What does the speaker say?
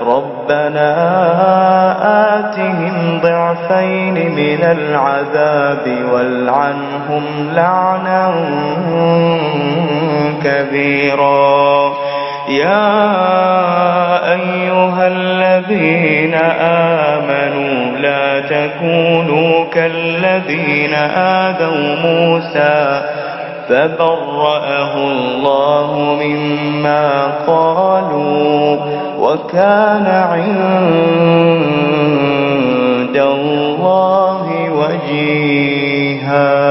ربنا آتهم ضعفين من العذاب والعنهم لعنا كبيرا. يا أيها الذين آمنوا لا تكونوا كالذين آذوا موسى فبرأه الله مما قالوا وكان عند الله وجيها.